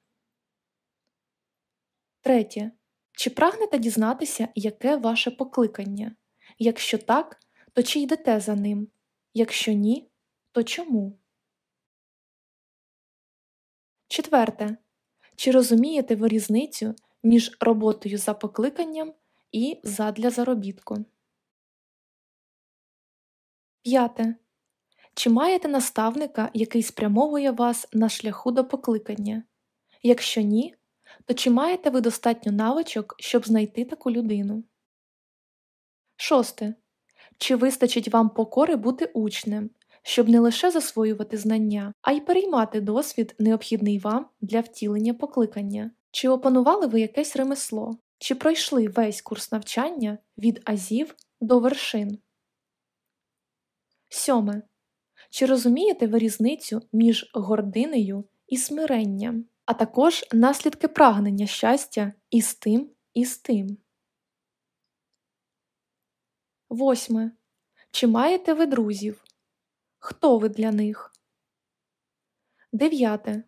Третє. Чи прагнете дізнатися, яке ваше покликання? Якщо так, то чи йдете за ним? Якщо ні, то чому? Четверте. Чи розумієте ви різницю між роботою за покликанням і задля заробітку? П'яте. Чи маєте наставника, який спрямовує вас на шляху до покликання? Якщо ні, то чи маєте ви достатньо навичок, щоб знайти таку людину? Шосте. Чи вистачить вам покори бути учнем, щоб не лише засвоювати знання, а й переймати досвід, необхідний вам для втілення покликання? Чи опанували ви якесь ремесло? Чи пройшли весь курс навчання від азів до вершин? Сьоме. Чи розумієте ви різницю між гординею і смиренням, а також наслідки прагнення щастя і з тим, і з тим? Восьме. Чи маєте ви друзів? Хто ви для них? Дев'яте.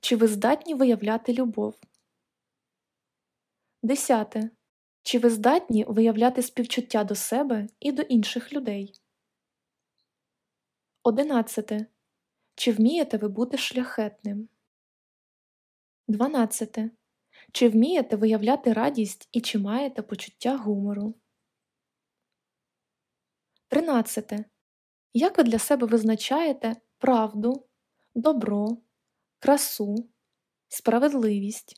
Чи ви здатні виявляти любов? Десяте. Чи ви здатні виявляти співчуття до себе і до інших людей? Одинадцяте. Чи вмієте ви бути шляхетним? Дванадцяте. Чи вмієте виявляти радість і чи маєте почуття гумору? Тринадцяте. Як ви для себе визначаєте правду, добро, красу, справедливість?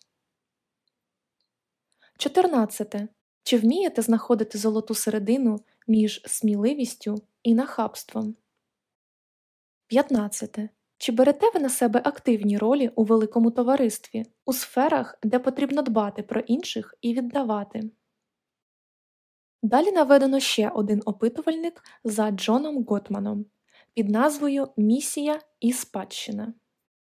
14. Чи вмієте знаходити золоту середину між сміливістю і нахабством? 15. Чи берете ви на себе активні ролі у великому товаристві, у сферах, де потрібно дбати про інших і віддавати? Далі наведено ще один опитувальник за Джоном Готманом під назвою Місія і спадщина.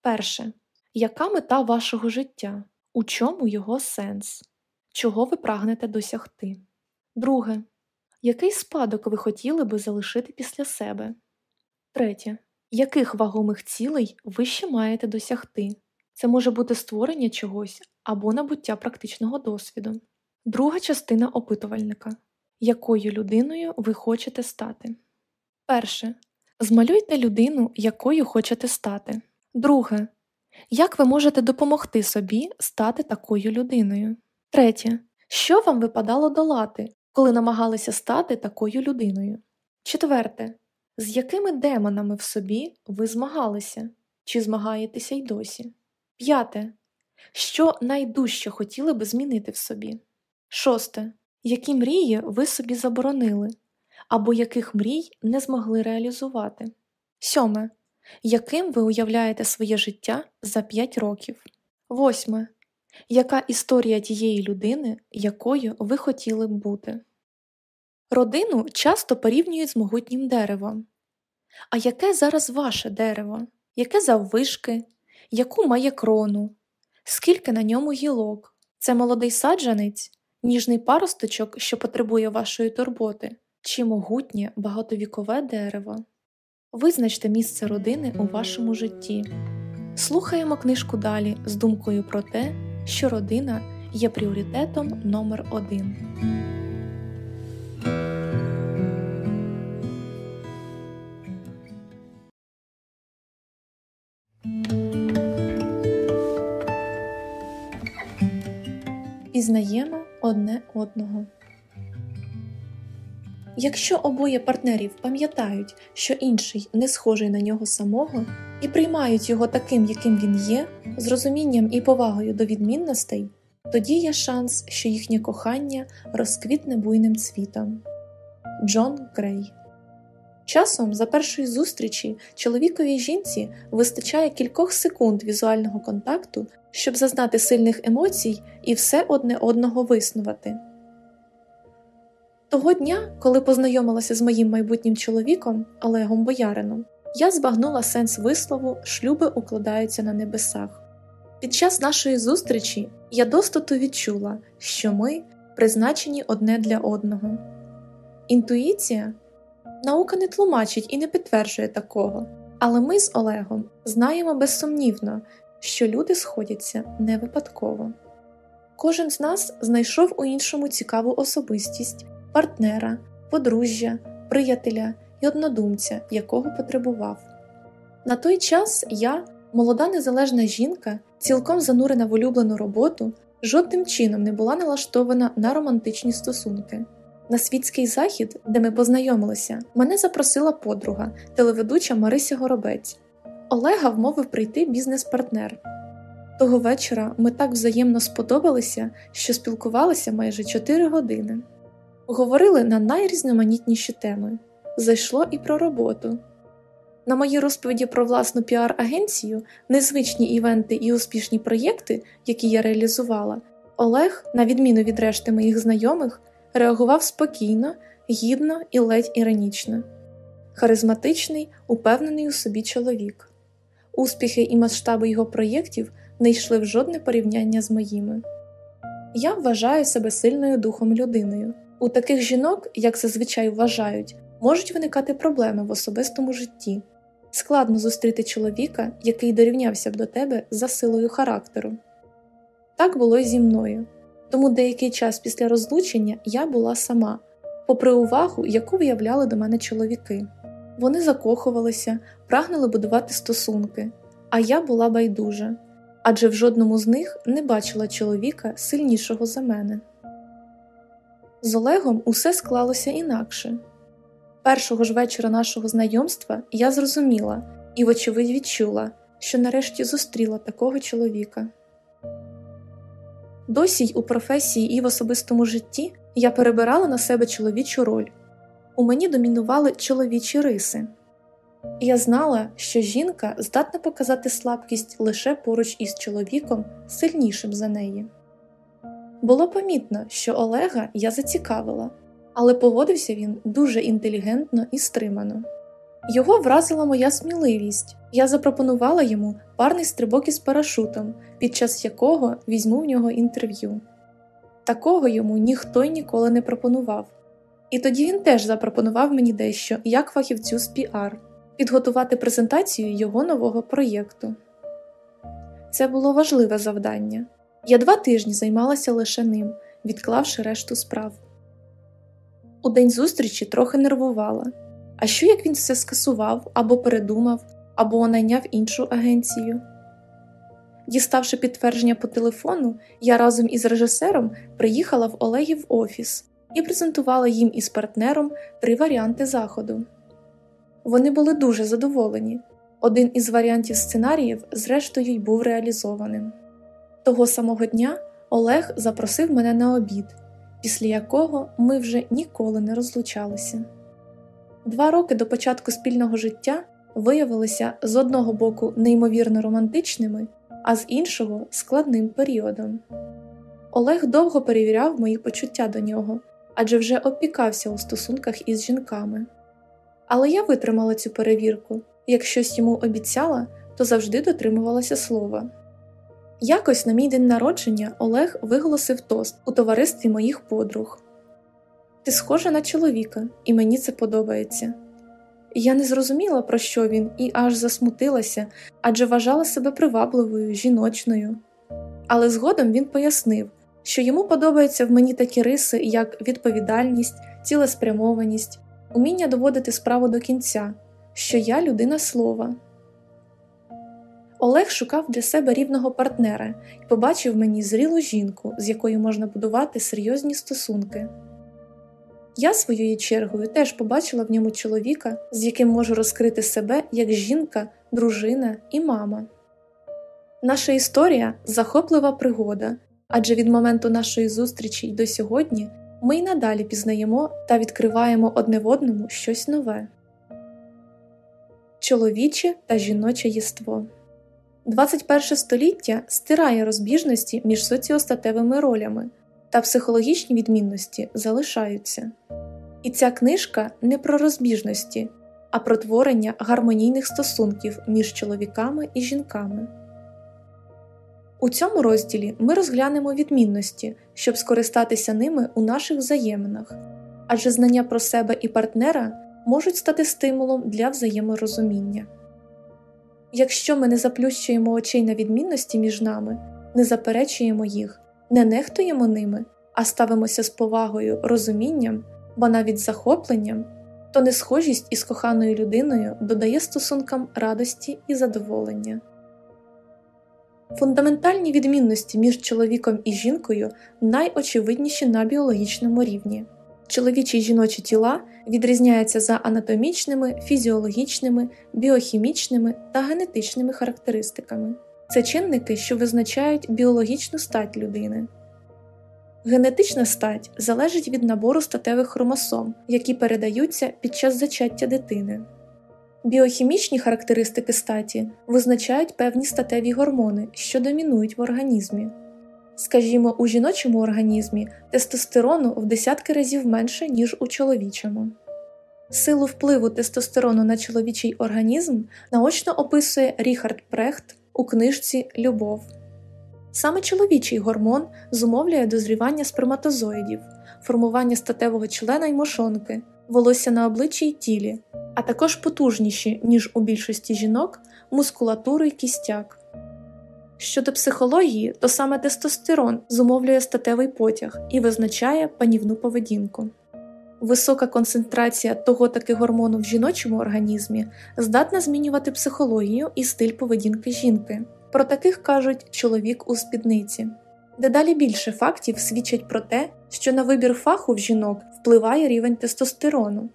Перше. Яка мета вашого життя? У чому його сенс? Чого ви прагнете досягти? Друге. Який спадок ви хотіли би залишити після себе? Третє. Яких вагомих цілей ви ще маєте досягти? Це може бути створення чогось або набуття практичного досвіду. Друга частина опитувальника якою людиною ви хочете стати. Перше. Змалюйте людину, якою хочете стати. Друге. Як ви можете допомогти собі стати такою людиною? Третє. Що вам випадало долати, коли намагалися стати такою людиною? Четверте. З якими демонами в собі ви змагалися? Чи змагаєтеся й досі? П'яте. Що найдужче хотіли би змінити в собі? Шосте. Які мрії ви собі заборонили, або яких мрій не змогли реалізувати? Сьоме. Яким ви уявляєте своє життя за 5 років? Восьме. Яка історія тієї людини, якою ви хотіли б бути? Родину часто порівнюють з могутнім деревом. А яке зараз ваше дерево? Яке заввишки? Яку має крону? Скільки на ньому гілок? Це молодий саджанець? ніжний паросточок, що потребує вашої турботи, чи могутнє багатовікове дерево. Визначте місце родини у вашому житті. Слухаємо книжку далі з думкою про те, що родина є пріоритетом номер один. Пізнаємо одне одного. Якщо обоє партнерів пам'ятають, що інший не схожий на нього самого, і приймають його таким, яким він є, з розумінням і повагою до відмінностей, тоді є шанс, що їхнє кохання розквітне буйним цвітом. Джон Грей Часом за першої зустрічі чоловіковій жінці вистачає кількох секунд візуального контакту, щоб зазнати сильних емоцій і все одне одного виснувати. Того дня, коли познайомилася з моїм майбутнім чоловіком Олегом Боярином, я збагнула сенс вислову шлюби укладаються на небесах. Під час нашої зустрічі я достату відчула, що ми призначені одне для одного. Інтуїція наука не тлумачить і не підтверджує такого, але ми з Олегом знаємо безсумнівно, що люди сходяться не випадково. Кожен з нас знайшов у іншому цікаву особистість, партнера, подружжя, приятеля і однодумця, якого потребував. На той час я, молода незалежна жінка, цілком занурена в улюблену роботу, жодним чином не була налаштована на романтичні стосунки. На світський захід, де ми познайомилися, мене запросила подруга, телеведуча Марися Горобець. Олега вмовив прийти бізнес-партнер. Того вечора ми так взаємно сподобалися, що спілкувалися майже 4 години. Говорили на найрізноманітніші теми. Зайшло і про роботу. На мої розповіді про власну піар-агенцію, незвичні івенти і успішні проєкти, які я реалізувала, Олег, на відміну від решти моїх знайомих, реагував спокійно, гідно і ледь іронічно. Харизматичний, упевнений у собі чоловік. Успіхи і масштаби його проєктів не йшли в жодне порівняння з моїми. Я вважаю себе сильною духом людиною. У таких жінок, як зазвичай вважають, можуть виникати проблеми в особистому житті. Складно зустріти чоловіка, який дорівнявся б до тебе за силою характеру. Так було й зі мною. Тому деякий час після розлучення я була сама, попри увагу, яку виявляли до мене чоловіки. Вони закохувалися, прагнули будувати стосунки, а я була байдужа, адже в жодному з них не бачила чоловіка сильнішого за мене. З Олегом усе склалося інакше. Першого ж вечора нашого знайомства я зрозуміла і, вочевидь, відчула, що нарешті зустріла такого чоловіка. Досі й у професії і в особистому житті я перебирала на себе чоловічу роль. У мені домінували чоловічі риси. Я знала, що жінка здатна показати слабкість лише поруч із чоловіком, сильнішим за неї. Було помітно, що Олега я зацікавила, але поводився він дуже інтелігентно і стримано. Його вразила моя сміливість. Я запропонувала йому парний стрибок із парашутом, під час якого візьму в нього інтерв'ю. Такого йому ніхто й ніколи не пропонував. І тоді він теж запропонував мені дещо як фахівцю з піар підготувати презентацію його нового проєкту. Це було важливе завдання. Я два тижні займалася лише ним, відклавши решту справ. У день зустрічі трохи нервувала. А що як він все скасував або передумав, або найняв іншу агенцію? Діставши підтвердження по телефону, я разом із режисером приїхала в Олегів офіс і презентувала їм із партнером три варіанти заходу. Вони були дуже задоволені. Один із варіантів сценаріїв, зрештою, й був реалізованим. Того самого дня Олег запросив мене на обід, після якого ми вже ніколи не розлучалися. Два роки до початку спільного життя виявилися з одного боку неймовірно романтичними, а з іншого складним періодом. Олег довго перевіряв мої почуття до нього адже вже опікався у стосунках із жінками. Але я витримала цю перевірку як щось йому обіцяла, то завжди дотримувалася слова. Якось на мій день народження Олег виголосив тост у товаристві моїх подруг. Ти схожа на чоловіка, і мені це подобається. Я не зрозуміла, про що він, і аж засмутилася, адже вважала себе привабливою, жіночною. Але згодом він пояснив, що йому подобаються в мені такі риси, як відповідальність, цілеспрямованість, уміння доводити справу до кінця, що я людина слова. Олег шукав для себе рівного партнера і побачив мені зрілу жінку, з якою можна будувати серйозні стосунки. Я своєю чергою теж побачила в ньому чоловіка, з яким можу розкрити себе як жінка, дружина і мама. Наша історія захоплива пригода, адже від моменту нашої зустрічі й до сьогодні ми й надалі пізнаємо та відкриваємо одне в одному щось нове. Чоловіче та жіноче єство 21 століття стирає розбіжності між соціостатевими ролями, та психологічні відмінності залишаються. І ця книжка не про розбіжності, а про творення гармонійних стосунків між чоловіками і жінками. У цьому розділі ми розглянемо відмінності, щоб скористатися ними у наших взаєминах, адже знання про себе і партнера можуть стати стимулом для взаєморозуміння. Якщо ми не заплющуємо очей на відмінності між нами, не заперечуємо їх, не нехтуємо ними, а ставимося з повагою, розумінням, ба навіть захопленням, то несхожість із коханою людиною додає стосункам радості і задоволення. Фундаментальні відмінності між чоловіком і жінкою найочевидніші на біологічному рівні. Чоловічі й жіночі тіла відрізняються за анатомічними, фізіологічними, біохімічними та генетичними характеристиками. Це чинники, що визначають біологічну стать людини. Генетична стать залежить від набору статевих хромосом, які передаються під час зачаття дитини. Біохімічні характеристики статі визначають певні статеві гормони, що домінують в організмі. Скажімо, у жіночому організмі тестостерону в десятки разів менше, ніж у чоловічому. Силу впливу тестостерону на чоловічий організм наочно описує Ріхард Прехт у книжці Любов. Саме чоловічий гормон зумовлює дозрівання сперматозоїдів, формування статевого члена й мошонки, волосся на обличчі й тілі, а також потужніші, ніж у більшості жінок, мускулатуру й кістяк. Щодо психології, то саме тестостерон зумовлює статевий потяг і визначає панівну поведінку. Висока концентрація того таки гормону в жіночому організмі здатна змінювати психологію і стиль поведінки жінки. Про таких кажуть чоловік у спідниці. Дедалі більше фактів свідчать про те, що на вибір фаху в жінок впливає рівень тестостерону.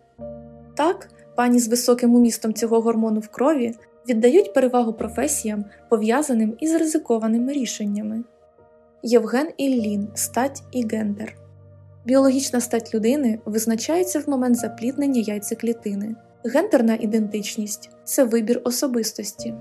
Так, пані з високим умістом цього гормону в крові віддають перевагу професіям, пов'язаним із ризикованими рішеннями. Євген Іллін стать і гендер. Біологічна стать людини визначається в момент запліднення яйцеклітини. Гендерна ідентичність це вибір особистості.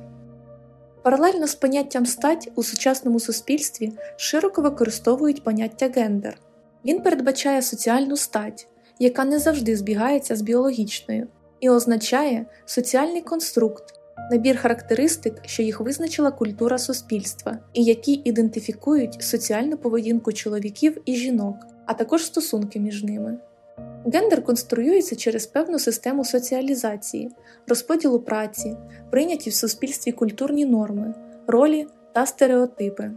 Паралельно з поняттям стать у сучасному суспільстві широко використовують поняття гендер. Він передбачає соціальну стать, яка не завжди збігається з біологічною, і означає соціальний конструкт, набір характеристик, що їх визначила культура суспільства, і які ідентифікують соціальну поведінку чоловіків і жінок, а також стосунки між ними. Гендер конструюється через певну систему соціалізації, розподілу праці, прийняті в суспільстві культурні норми, ролі та стереотипи.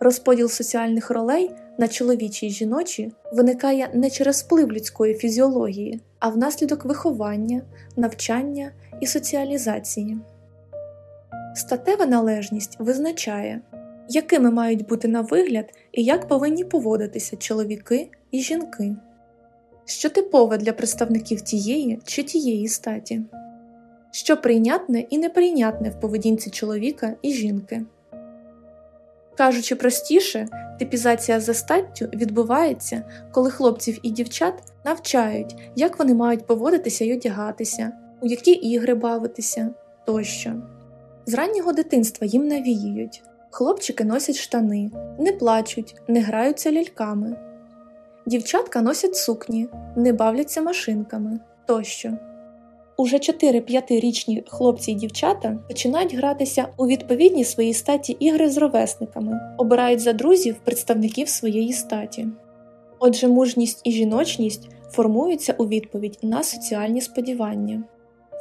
Розподіл соціальних ролей на чоловічі й жіночі виникає не через вплив людської фізіології, а внаслідок виховання, навчання і соціалізації. Статева належність визначає, якими мають бути на вигляд і як повинні поводитися чоловіки і жінки що типове для представників тієї чи тієї статі, що прийнятне і неприйнятне в поведінці чоловіка і жінки. Кажучи простіше, типізація за статтю відбувається, коли хлопців і дівчат навчають, як вони мають поводитися й одягатися, у які ігри бавитися тощо. З раннього дитинства їм навіюють хлопчики носять штани, не плачуть, не граються ляльками. Дівчатка носять сукні, не бавляться машинками тощо. Уже 4-5-річні хлопці й дівчата починають гратися у відповідні своїй статі ігри з ровесниками, обирають за друзів представників своєї статі. Отже, мужність і жіночність формуються у відповідь на соціальні сподівання.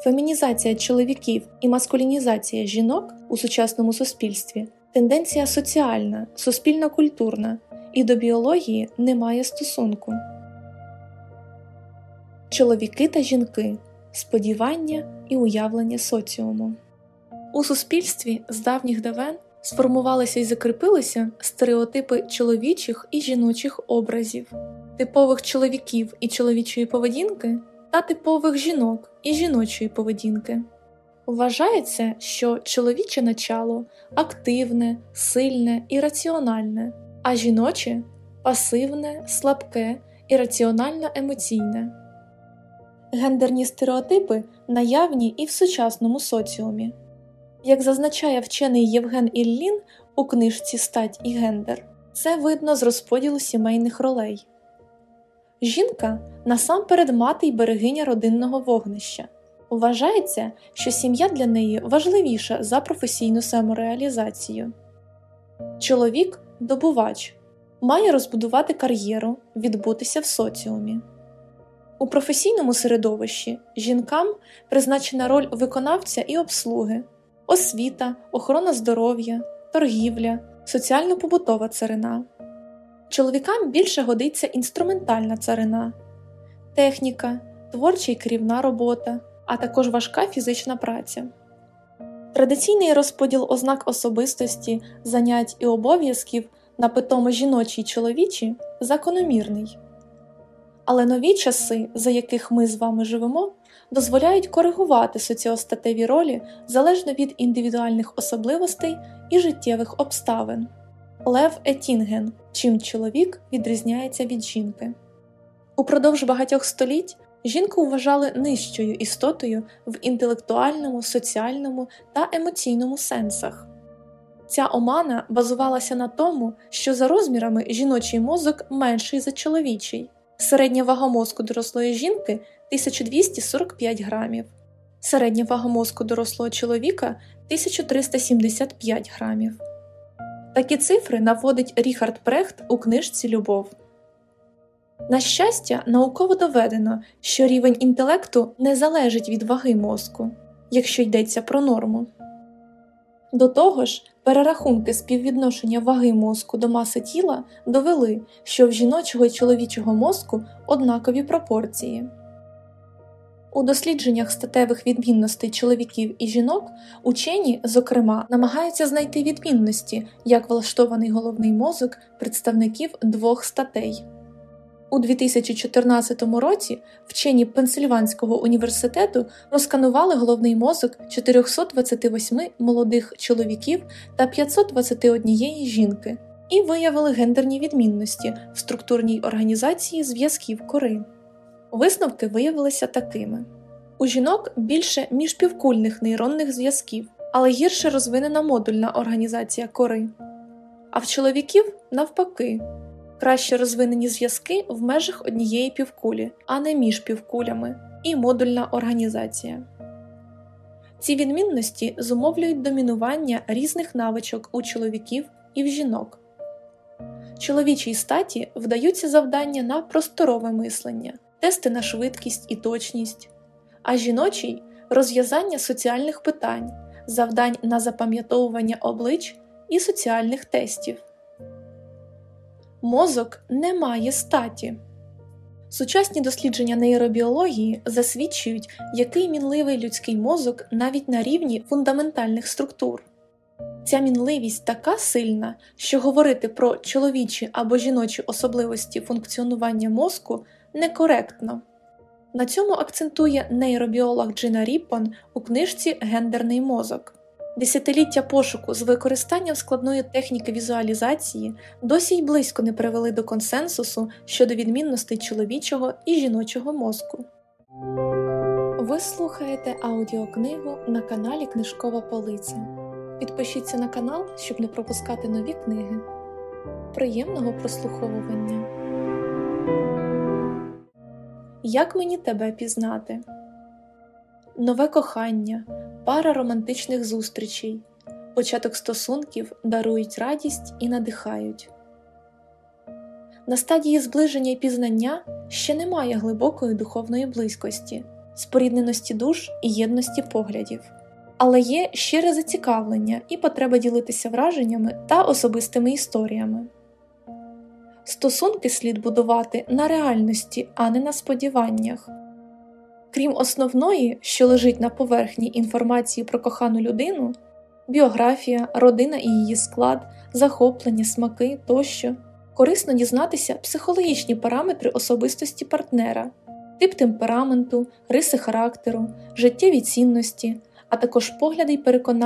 Фемінізація чоловіків і маскулінізація жінок у сучасному суспільстві тенденція соціальна, суспільно культурна, і до біології немає стосунку. Чоловіки та жінки сподівання і уявлення соціуму. У суспільстві з давніх давен сформувалися і закріпилися стереотипи чоловічих і жіночих образів, типових чоловіків і чоловічої поведінки та типових жінок і жіночої поведінки. Вважається, що чоловіче начало активне, сильне і раціональне, а жіноче пасивне, слабке і раціонально емоційне. Гендерні стереотипи наявні і в сучасному соціумі. Як зазначає вчений Євген Іллін у книжці Стать і гендер, це видно з розподілу сімейних ролей. Жінка насамперед мати й берегиня родинного вогнища. Вважається, що сім'я для неї важливіша за професійну самореалізацію. Чоловік добувач має розбудувати кар'єру, відбутися в соціумі. У професійному середовищі жінкам призначена роль виконавця і обслуги, освіта, охорона здоров'я, торгівля, соціально-побутова царина. Чоловікам більше годиться інструментальна царина, техніка, творча і керівна робота, а також важка фізична праця. Традиційний розподіл ознак особистості, занять і обов'язків на питомо жіночі й чоловічі закономірний. Але нові часи, за яких ми з вами живемо, дозволяють коригувати соціостатеві ролі залежно від індивідуальних особливостей і життєвих обставин. Лев Етінген чим чоловік відрізняється від жінки. Упродовж багатьох століть жінку вважали нижчою істотою в інтелектуальному, соціальному та емоційному сенсах. Ця омана базувалася на тому, що за розмірами жіночий мозок менший за чоловічий, середня вага мозку дорослої жінки 1245 грамів, середня вага мозку дорослого чоловіка 1375 грамів. Такі цифри наводить Ріхард Прехт у книжці Любов. На щастя, науково доведено, що рівень інтелекту не залежить від ваги мозку, якщо йдеться про норму. До того ж, перерахунки співвідношення ваги мозку до маси тіла довели, що в жіночого і чоловічого мозку однакові пропорції. У дослідженнях статевих відмінностей чоловіків і жінок учені, зокрема, намагаються знайти відмінності, як влаштований головний мозок представників двох статей. У 2014 році вчені Пенсильванського університету розканували головний мозок 428 молодих чоловіків та 521 жінки і виявили гендерні відмінності в структурній організації зв'язків кори. Висновки виявилися такими: у жінок більше міжпівкульних нейронних зв'язків, але гірше розвинена модульна організація кори, а в чоловіків навпаки краще розвинені зв'язки в межах однієї півкулі, а не між півкулями, і модульна організація. Ці відмінності зумовлюють домінування різних навичок у чоловіків і в жінок. Чоловічій статі вдаються завдання на просторове мислення, тести на швидкість і точність, а жіночій розв'язання соціальних питань, завдань на запам'ятовування облич і соціальних тестів. Мозок не має статі. Сучасні дослідження нейробіології засвідчують, який мінливий людський мозок навіть на рівні фундаментальних структур. Ця мінливість така сильна, що говорити про чоловічі або жіночі особливості функціонування мозку некоректно. На цьому акцентує нейробіолог Джина Ріппон у книжці Гендерний мозок. Десятиліття пошуку з використанням складної техніки візуалізації досі й близько не привели до консенсусу щодо відмінностей чоловічого і жіночого мозку. Ви слухаєте аудіокнигу на каналі Книжкова Полиця. Підпишіться на канал, щоб не пропускати нові книги. Приємного прослуховування. Як мені тебе пізнати? Нове кохання пара романтичних зустрічей, початок стосунків дарують радість і надихають. На стадії зближення і пізнання ще немає глибокої духовної близькості, спорідненості душ і єдності поглядів, але є щире зацікавлення і потреба ділитися враженнями та особистими історіями. Стосунки слід будувати на реальності, а не на сподіваннях. Крім основної, що лежить на поверхні інформації про кохану людину, біографія, родина і її склад, захоплення, смаки тощо, корисно дізнатися психологічні параметри особистості партнера, тип темпераменту, риси характеру, життєві цінності, а також погляди й переконання.